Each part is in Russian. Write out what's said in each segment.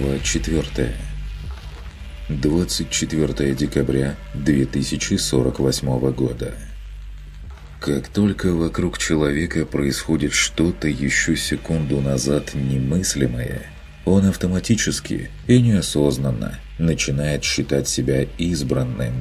Глава 4. 24 декабря 2048 года. Как только вокруг человека происходит что-то еще секунду назад немыслимое, он автоматически и неосознанно начинает считать себя избранным.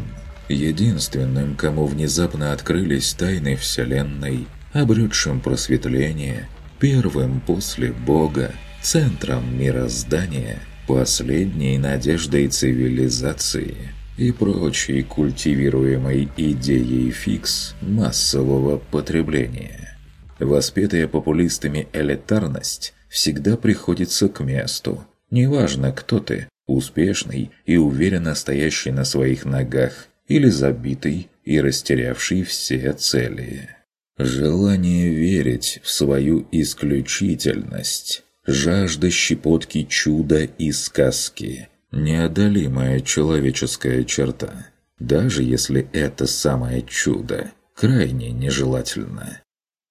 Единственным, кому внезапно открылись тайны Вселенной, обретшим просветление, первым после Бога, центром мироздания, последней надеждой цивилизации и прочей культивируемой идеей фикс массового потребления. Воспетая популистами элитарность всегда приходится к месту. Неважно, кто ты, успешный и уверенно стоящий на своих ногах или забитый и растерявший все цели. Желание верить в свою исключительность жажда щепотки чуда и сказки. Неодолимая человеческая черта. Даже если это самое чудо крайне нежелательно.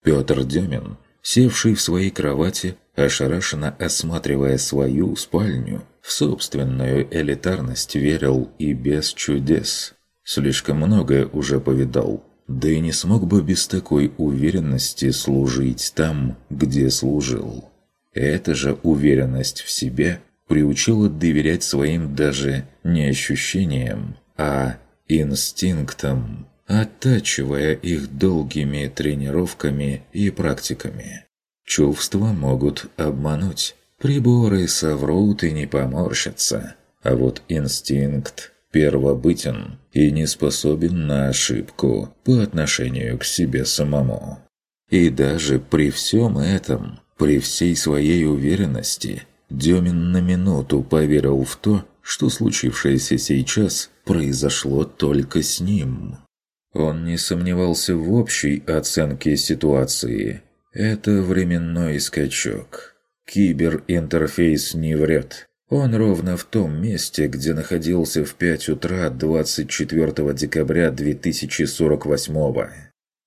Петр Демин, севший в своей кровати, ошарашенно осматривая свою спальню, в собственную элитарность верил и без чудес. Слишком многое уже повидал, да и не смог бы без такой уверенности служить там, где служил. Эта же уверенность в себе приучила доверять своим даже не ощущениям, а инстинктам, оттачивая их долгими тренировками и практиками. Чувства могут обмануть, приборы соврут и не поморщатся, а вот инстинкт первобытен и не способен на ошибку по отношению к себе самому. И даже при всем этом при всей своей уверенности Демин на минуту поверил в то, что случившееся сейчас произошло только с ним. Он не сомневался в общей оценке ситуации. Это временной скачок. Киберинтерфейс не врет. Он ровно в том месте, где находился в 5 утра 24 декабря 2048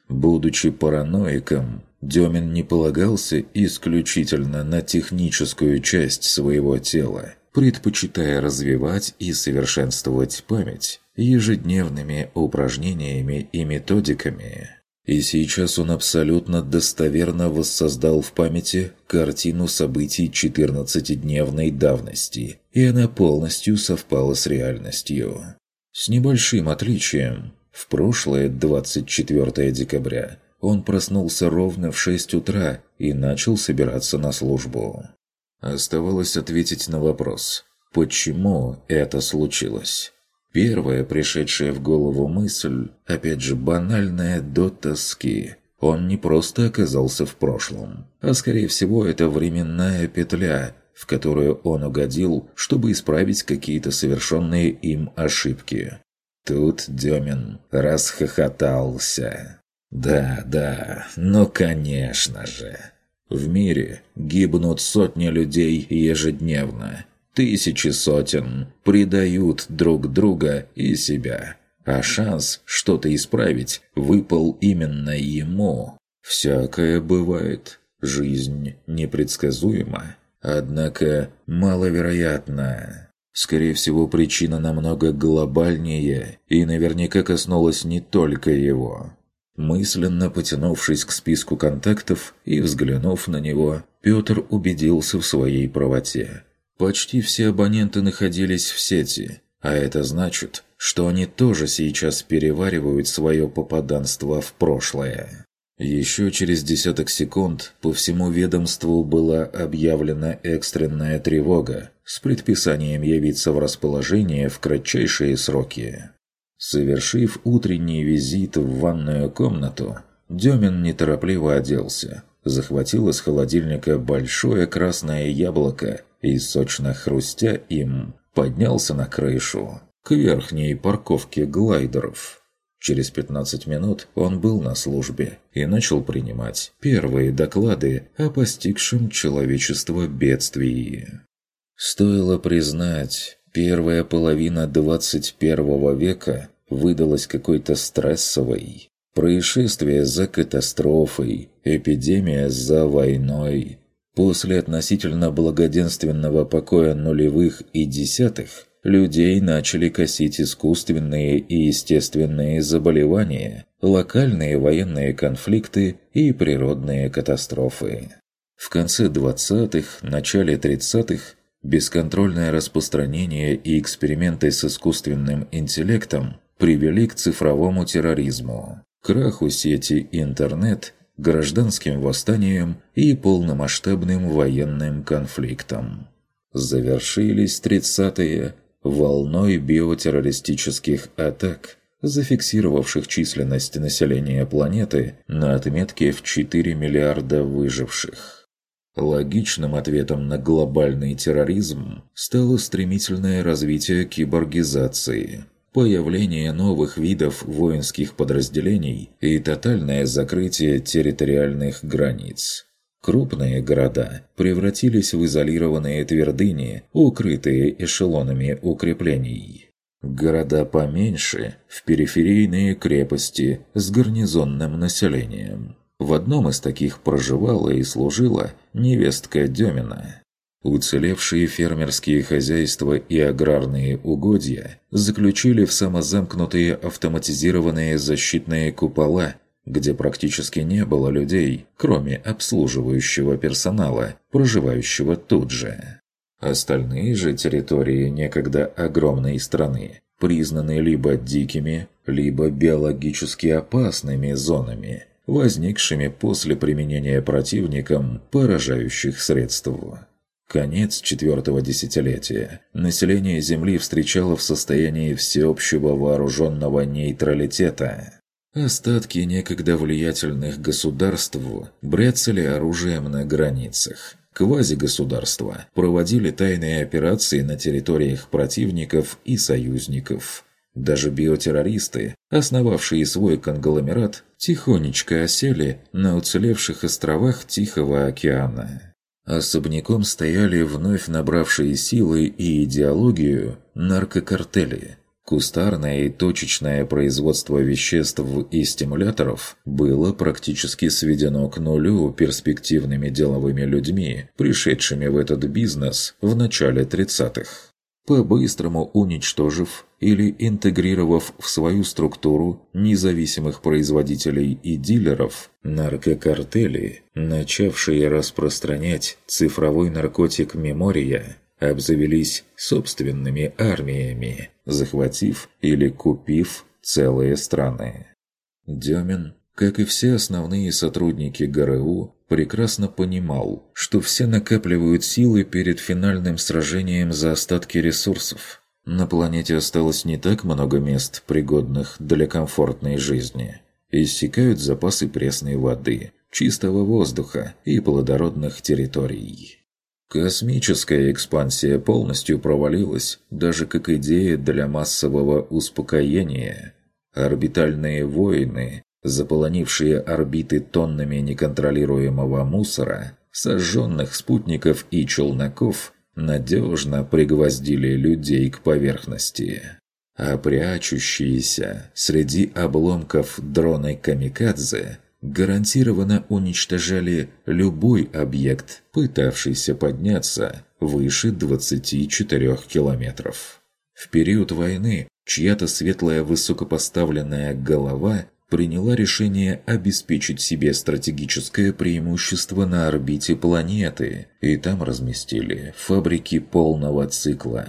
Будучи параноиком, Демин не полагался исключительно на техническую часть своего тела, предпочитая развивать и совершенствовать память ежедневными упражнениями и методиками. И сейчас он абсолютно достоверно воссоздал в памяти картину событий 14-дневной давности, и она полностью совпала с реальностью. С небольшим отличием. В прошлое 24 декабря он проснулся ровно в 6 утра и начал собираться на службу. Оставалось ответить на вопрос, почему это случилось. Первая пришедшая в голову мысль, опять же банальная до тоски. Он не просто оказался в прошлом, а скорее всего это временная петля, в которую он угодил, чтобы исправить какие-то совершенные им ошибки. Тут Демин расхохотался. Да, да, ну конечно же. В мире гибнут сотни людей ежедневно. Тысячи сотен предают друг друга и себя. А шанс что-то исправить выпал именно ему. Всякое бывает. Жизнь непредсказуема. Однако маловероятна. Скорее всего, причина намного глобальнее и наверняка коснулась не только его. Мысленно потянувшись к списку контактов и взглянув на него, Петр убедился в своей правоте. Почти все абоненты находились в сети, а это значит, что они тоже сейчас переваривают свое попаданство в прошлое. Еще через десяток секунд по всему ведомству была объявлена экстренная тревога с предписанием явиться в расположение в кратчайшие сроки. Совершив утренний визит в ванную комнату, Демин неторопливо оделся, захватил из холодильника большое красное яблоко и, сочно хрустя им, поднялся на крышу, к верхней парковке глайдеров. Через 15 минут он был на службе и начал принимать первые доклады о постигшем человечество бедствии. Стоило признать, Первая половина 21 века выдалась какой-то стрессовой. Происшествие за катастрофой, эпидемия за войной. После относительно благоденственного покоя нулевых и десятых людей начали косить искусственные и естественные заболевания, локальные военные конфликты и природные катастрофы. В конце 20-х, начале 30-х бесконтрольное распространение и эксперименты с искусственным интеллектом привели к цифровому терроризму, краху сети интернет, гражданским восстаниям и полномасштабным военным конфликтам. Завершились 30-е волной биотеррористических атак, зафиксировавших численность населения планеты на отметке в 4 миллиарда выживших. Логичным ответом на глобальный терроризм стало стремительное развитие киборгизации, появление новых видов воинских подразделений и тотальное закрытие территориальных границ. Крупные города превратились в изолированные твердыни, укрытые эшелонами укреплений. Города поменьше – в периферийные крепости с гарнизонным населением. В одном из таких проживала и служила невестка Демина. Уцелевшие фермерские хозяйства и аграрные угодья заключили в самозамкнутые автоматизированные защитные купола, где практически не было людей, кроме обслуживающего персонала, проживающего тут же. Остальные же территории некогда огромной страны признаны либо дикими, либо биологически опасными зонами, возникшими после применения противником поражающих средств. Конец четвертого десятилетия. Население Земли встречало в состоянии всеобщего вооруженного нейтралитета. Остатки некогда влиятельных государств бряцали оружием на границах. Квазигосударства проводили тайные операции на территориях противников и союзников. Даже биотеррористы, основавшие свой конгломерат, тихонечко осели на уцелевших островах Тихого океана. Особняком стояли вновь набравшие силы и идеологию наркокартели. Кустарное и точечное производство веществ и стимуляторов было практически сведено к нулю перспективными деловыми людьми, пришедшими в этот бизнес в начале 30-х по-быстрому уничтожив или интегрировав в свою структуру независимых производителей и дилеров, наркокартели, начавшие распространять цифровой наркотик «Мемория», обзавелись собственными армиями, захватив или купив целые страны. Демин, как и все основные сотрудники ГРУ, прекрасно понимал, что все накапливают силы перед финальным сражением за остатки ресурсов. На планете осталось не так много мест, пригодных для комфортной жизни. Иссякают запасы пресной воды, чистого воздуха и плодородных территорий. Космическая экспансия полностью провалилась, даже как идея для массового успокоения. Орбитальные войны заполонившие орбиты тоннами неконтролируемого мусора, сожженных спутников и челноков, надежно пригвоздили людей к поверхности. А прячущиеся среди обломков дроны «Камикадзе» гарантированно уничтожали любой объект, пытавшийся подняться выше 24 километров. В период войны чья-то светлая высокопоставленная голова приняла решение обеспечить себе стратегическое преимущество на орбите планеты, и там разместили фабрики полного цикла.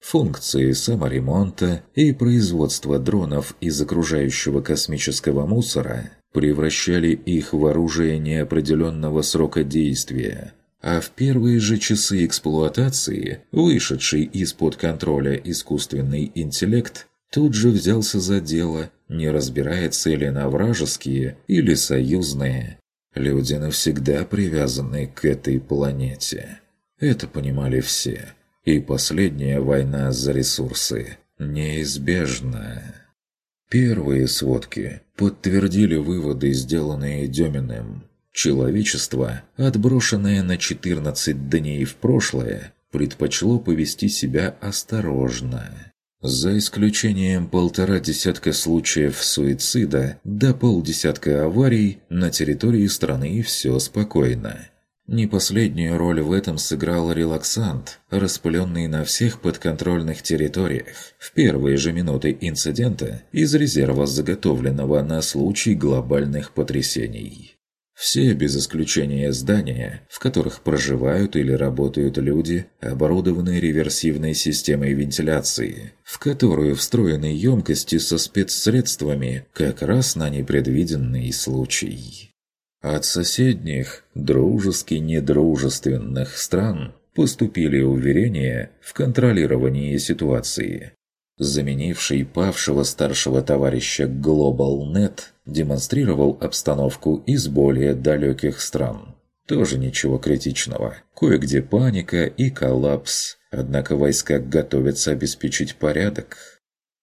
Функции саморемонта и производства дронов из окружающего космического мусора превращали их в оружие неопределенного срока действия, а в первые же часы эксплуатации вышедший из-под контроля искусственный интеллект тут же взялся за дело, не разбирая цели на вражеские или союзные. Люди навсегда привязаны к этой планете. Это понимали все. И последняя война за ресурсы неизбежна. Первые сводки подтвердили выводы, сделанные Деминым. Человечество, отброшенное на 14 дней в прошлое, предпочло повести себя осторожно. За исключением полтора десятка случаев суицида до полдесятка аварий, на территории страны все спокойно. Не последнюю роль в этом сыграл релаксант, распыленный на всех подконтрольных территориях в первые же минуты инцидента из резерва заготовленного на случай глобальных потрясений. Все, без исключения здания, в которых проживают или работают люди, оборудованы реверсивной системой вентиляции, в которую встроены емкости со спецсредствами как раз на непредвиденный случай. От соседних, дружески-недружественных стран поступили уверения в контролировании ситуации. Заменивший павшего старшего товарища GlobalNet демонстрировал обстановку из более далеких стран. Тоже ничего критичного. Кое-где паника и коллапс, однако войска готовятся обеспечить порядок.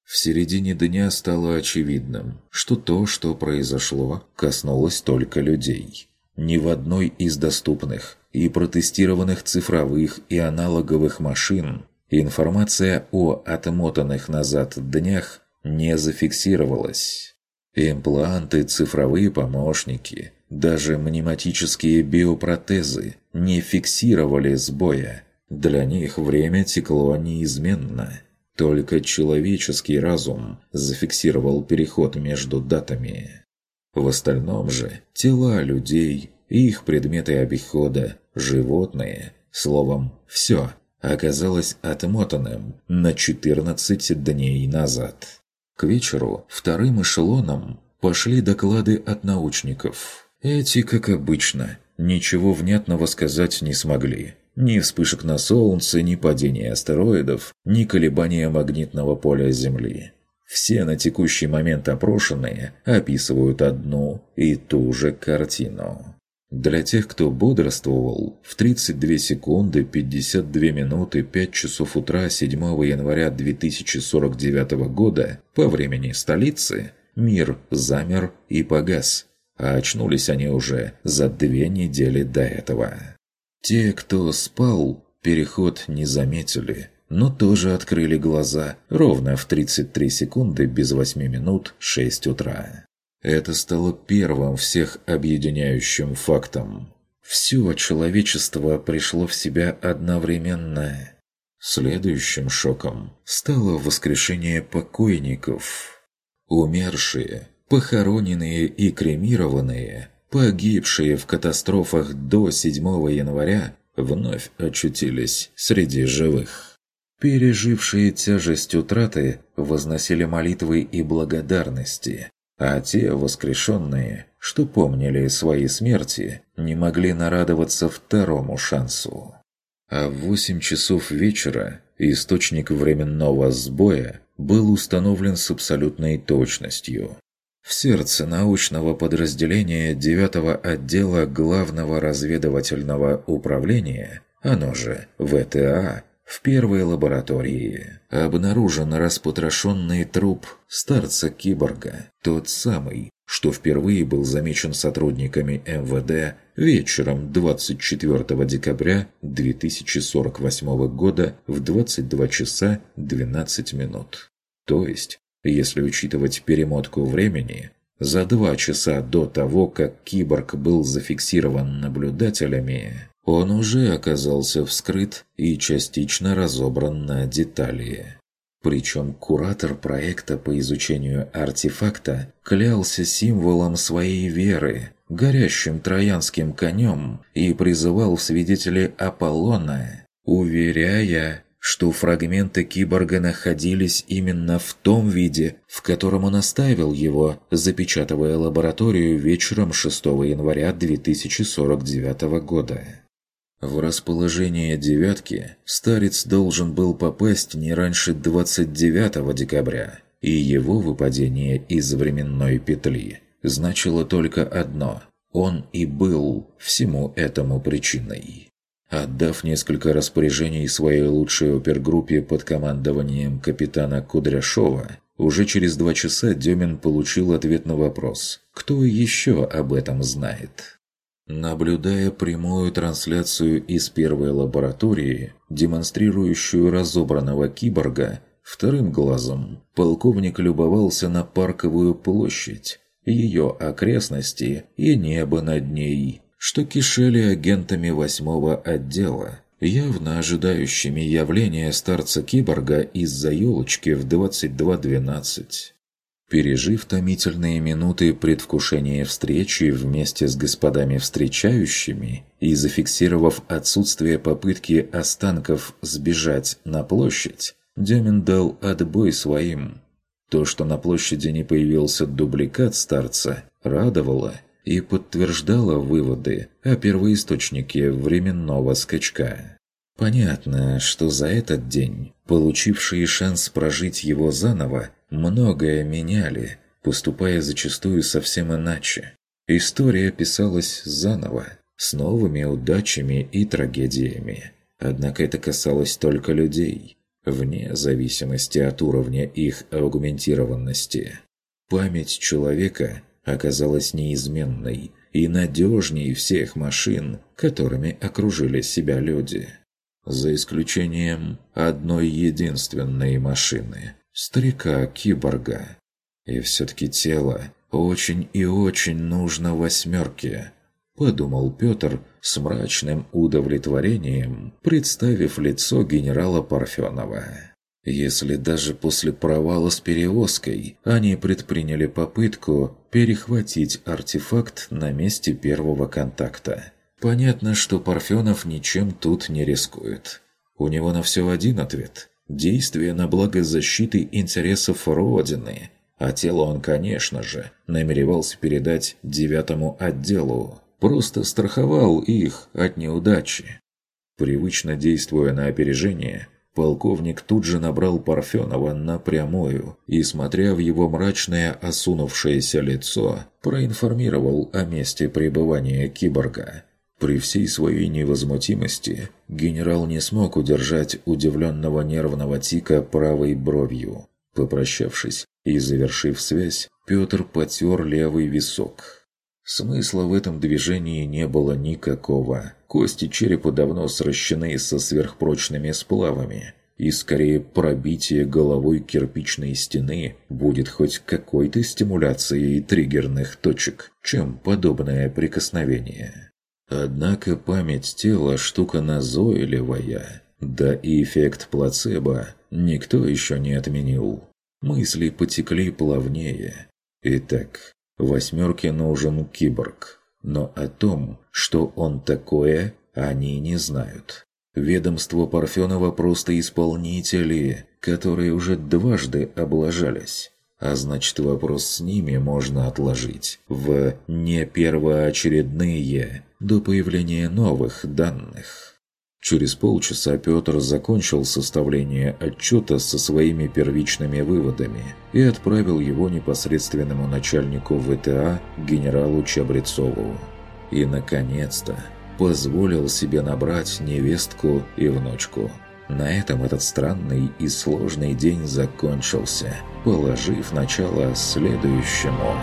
В середине дня стало очевидным, что то, что произошло, коснулось только людей. Ни в одной из доступных и протестированных цифровых и аналоговых машин информация о отмотанных назад днях не зафиксировалась. Импланты, цифровые помощники, даже мнематические биопротезы не фиксировали сбоя. Для них время текло неизменно – только человеческий разум зафиксировал переход между датами. В остальном же тела людей, их предметы обихода, животные, словом, все оказалось отмотанным на 14 дней назад. К вечеру вторым эшелоном пошли доклады от научников. Эти, как обычно, ничего внятного сказать не смогли. Ни вспышек на Солнце, ни падения астероидов, ни колебания магнитного поля Земли. Все на текущий момент опрошенные описывают одну и ту же картину. Для тех, кто бодрствовал, в 32 секунды 52 минуты 5 часов утра 7 января 2049 года по времени столицы мир замер и погас, а очнулись они уже за две недели до этого. Те, кто спал, переход не заметили, но тоже открыли глаза ровно в 33 секунды без 8 минут 6 утра. Это стало первым всех объединяющим фактом. Все человечество пришло в себя одновременно. Следующим шоком стало воскрешение покойников. Умершие, похороненные и кремированные погибшие в катастрофах до 7 января, вновь очутились среди живых. Пережившие тяжесть утраты возносили молитвы и благодарности, а те воскрешенные, что помнили свои смерти, не могли нарадоваться второму шансу. А в 8 часов вечера источник временного сбоя был установлен с абсолютной точностью в сердце научного подразделения 9 отдела Главного разведывательного управления, оно же ВТА, в первой лаборатории обнаружен распотрошенный труп старца-киборга, тот самый, что впервые был замечен сотрудниками МВД вечером 24 декабря 2048 года в 22 часа 12 минут. То есть если учитывать перемотку времени, за два часа до того, как киборг был зафиксирован наблюдателями, он уже оказался вскрыт и частично разобран на детали. Причем куратор проекта по изучению артефакта клялся символом своей веры, горящим троянским конем, и призывал в свидетели Аполлона, уверяя, что фрагменты киборга находились именно в том виде, в котором он оставил его, запечатывая лабораторию вечером 6 января 2049 года. В расположение «девятки» старец должен был попасть не раньше 29 декабря, и его выпадение из временной петли значило только одно – он и был всему этому причиной. Отдав несколько распоряжений своей лучшей опергруппе под командованием капитана Кудряшова, уже через два часа Демин получил ответ на вопрос «Кто еще об этом знает?». Наблюдая прямую трансляцию из первой лаборатории, демонстрирующую разобранного киборга, вторым глазом полковник любовался на парковую площадь, ее окрестности и небо над ней, что кишели агентами восьмого отдела, явно ожидающими явления старца-киборга из-за елочки в 22.12. Пережив томительные минуты предвкушения встречи вместе с господами встречающими и зафиксировав отсутствие попытки останков сбежать на площадь, Демин дал отбой своим. То, что на площади не появился дубликат старца, радовало и подтверждало выводы о первоисточнике временного скачка. Понятно, что за этот день, получившие шанс прожить его заново, многое меняли, поступая зачастую совсем иначе. История писалась заново, с новыми удачами и трагедиями. Однако это касалось только людей, вне зависимости от уровня их аргументированности. Память человека оказалась неизменной и надежней всех машин, которыми окружили себя люди – за исключением одной единственной машины – старика-киборга. И все-таки тело очень и очень нужно восьмерке, подумал Петр с мрачным удовлетворением, представив лицо генерала Парфенова. Если даже после провала с перевозкой они предприняли попытку перехватить артефакт на месте первого контакта – Понятно, что Парфенов ничем тут не рискует. У него на все один ответ – действие на благо защиты интересов Родины, а тело он, конечно же, намеревался передать девятому отделу, просто страховал их от неудачи. Привычно действуя на опережение, полковник тут же набрал Парфенова напрямую и, смотря в его мрачное осунувшееся лицо, проинформировал о месте пребывания киборга – при всей своей невозмутимости генерал не смог удержать удивленного нервного тика правой бровью. Попрощавшись и завершив связь, Петр потер левый висок. Смысла в этом движении не было никакого. Кости черепа давно сращены со сверхпрочными сплавами, и скорее пробитие головой кирпичной стены будет хоть какой-то стимуляцией триггерных точек, чем подобное прикосновение. Однако память тела – штука назойливая, да и эффект плацебо никто еще не отменил. Мысли потекли плавнее. Итак, восьмерке нужен киборг, но о том, что он такое, они не знают. Ведомство Парфенова просто исполнители, которые уже дважды облажались. А значит, вопрос с ними можно отложить в не первоочередные до появления новых данных. Через полчаса Петр закончил составление отчета со своими первичными выводами и отправил его непосредственному начальнику ВТА генералу Чабрецову. И, наконец-то, позволил себе набрать невестку и внучку. На этом этот странный и сложный день закончился, положив начало следующему.